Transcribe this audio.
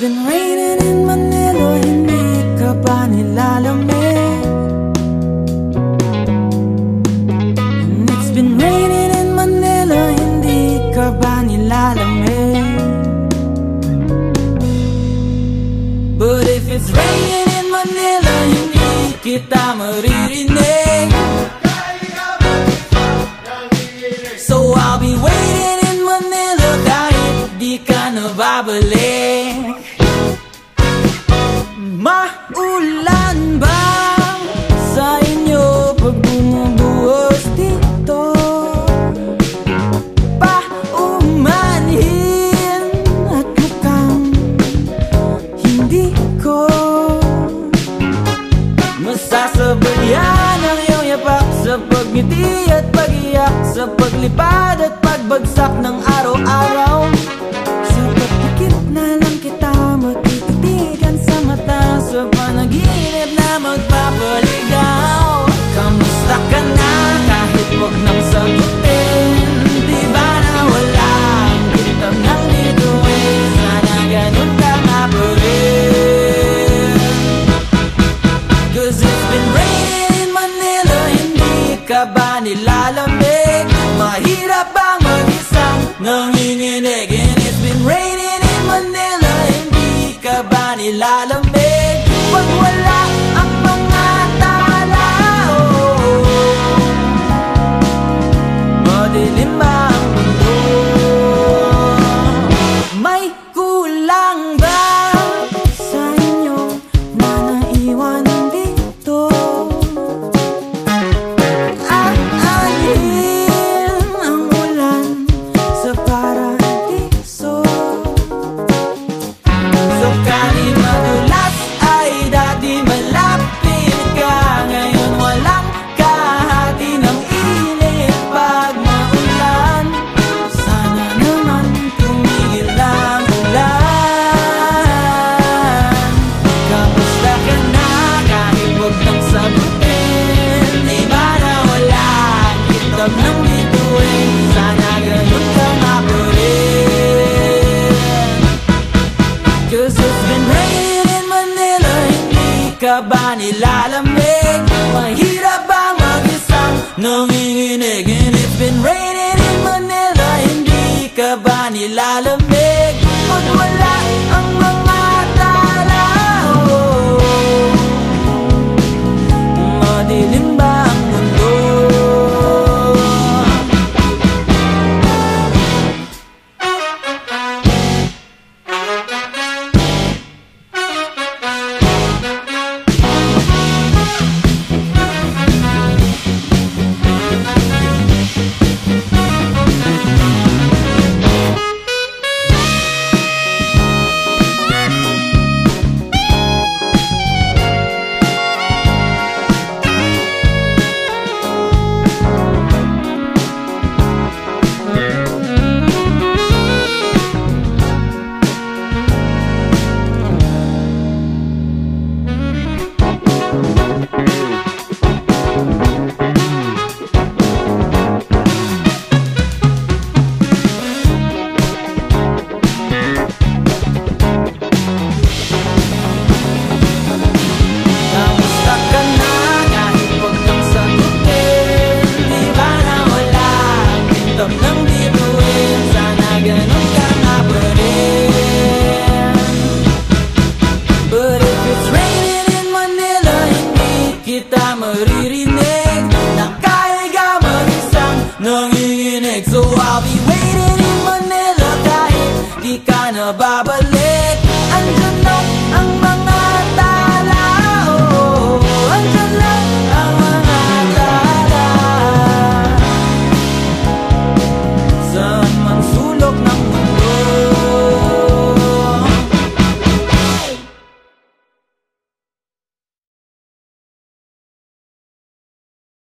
It's been raining in Manila, hindi ka ba nilalamig? And it's been raining in Manila, hindi ka ba nilalamig? But if it's raining in Manila, hindi kita maririnig So I'll be waiting in Manila kahit di ka nababalik Maulan ba sa inyo pag bumubuhos dito? Paumanhin at mukhang hindi ko Masasabayan ang iyong yapak Sa pagngiti at pagiyak Sa paglipad at pagbagsak ng araw-araw ka ba nilalamig? Mahirap bang mag-isang nanginginig? And it's been raining in Manila Hindi ka ba nilalamig? Pag wala nanginginig So I'll be waiting in Manila kahit di ka na babalik. Andyan na ang